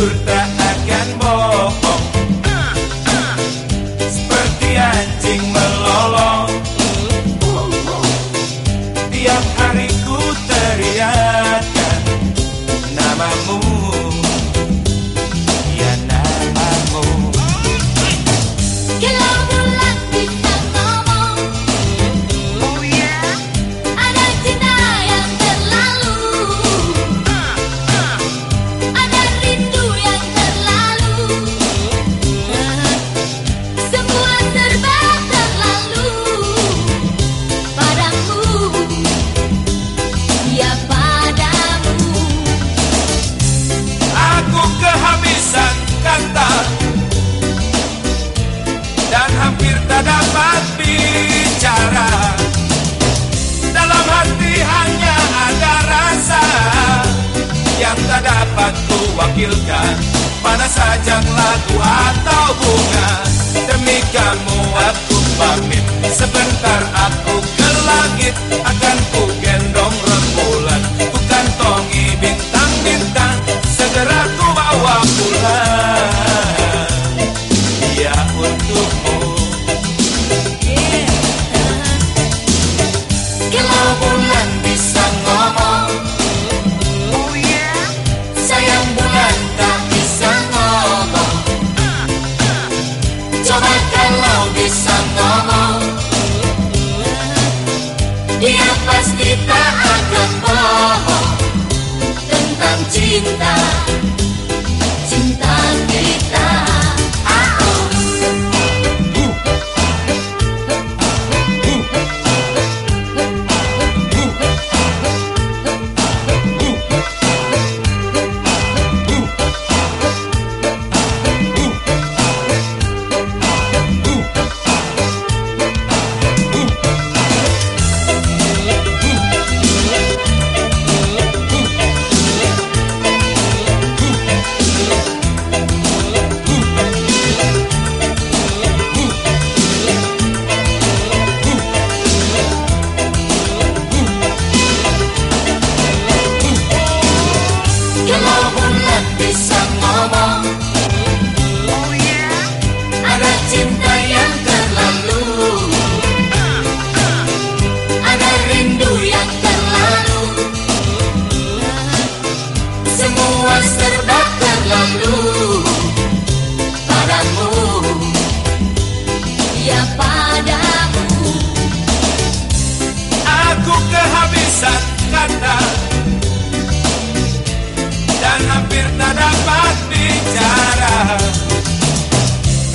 jujur tak akan bohong. Seperti anjing melolong. Tiap hari ku teriakan Namamu linda. Semua serba terlalu Padamu Ya padamu. Aku kehabisan kata. Dan hampir tak dapat bicara.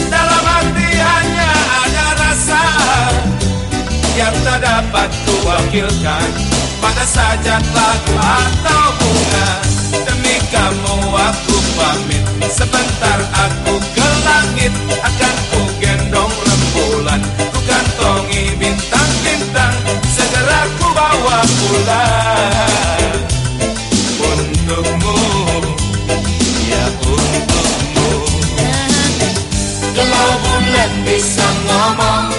Dalam hati hanya ada rasa. Yang tak dapat kuwakilkan. Pada sajak lagu atau bunga pamit. Sebentar aku ke langit Akan ku gendong rembulan. Ku kantongi bintang-bintang Segera ku bawa pulang Untukmu Ya untukmu. Kalau bulan bisa ngomong